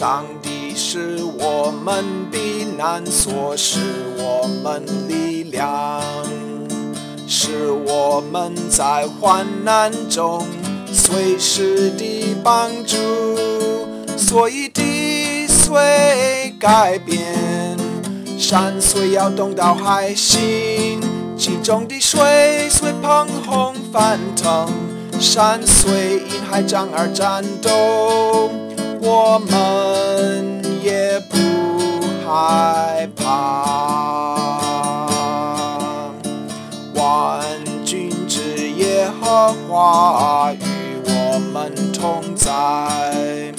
上帝是我们避难所，是我们力量，是我们在患难中随时的帮助。所以地虽改变，山虽摇动到海心，其中的水虽澎红翻腾，山虽因海涨而颤抖，我们害怕。万军之耶和华与我们同在。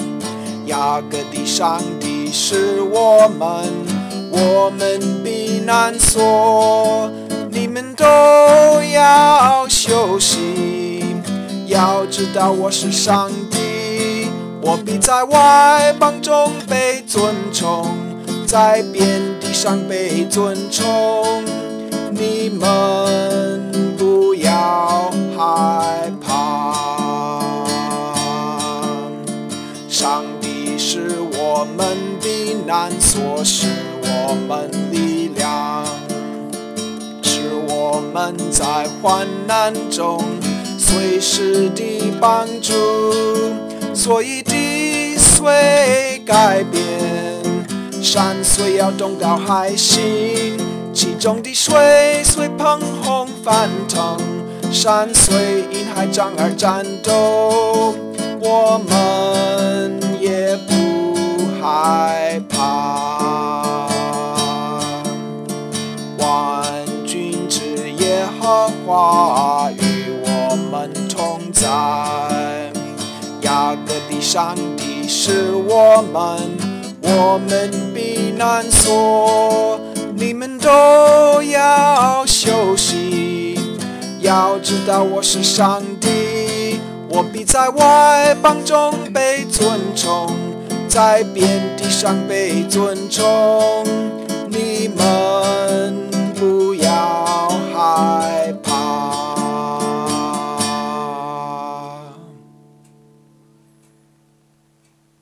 雅各的上帝是我们，我们避难所。你们都要休息，要知道我是上帝，我必在外邦中被尊崇，在遍地上被尊崇。你们不要害怕，上帝是我们避难所，是我们力量，是我们在患难中随时的帮助。所以地虽改变，山虽要动到海心，其中的水虽喷红翻腾，山虽因海涨而战斗，我们也不害怕。万军之耶和华与我们同在。雅各的上帝是我们，我们避难所。你们都要休息，要知道我是上帝，我必在外邦中被尊崇，在遍地上被尊崇。你们。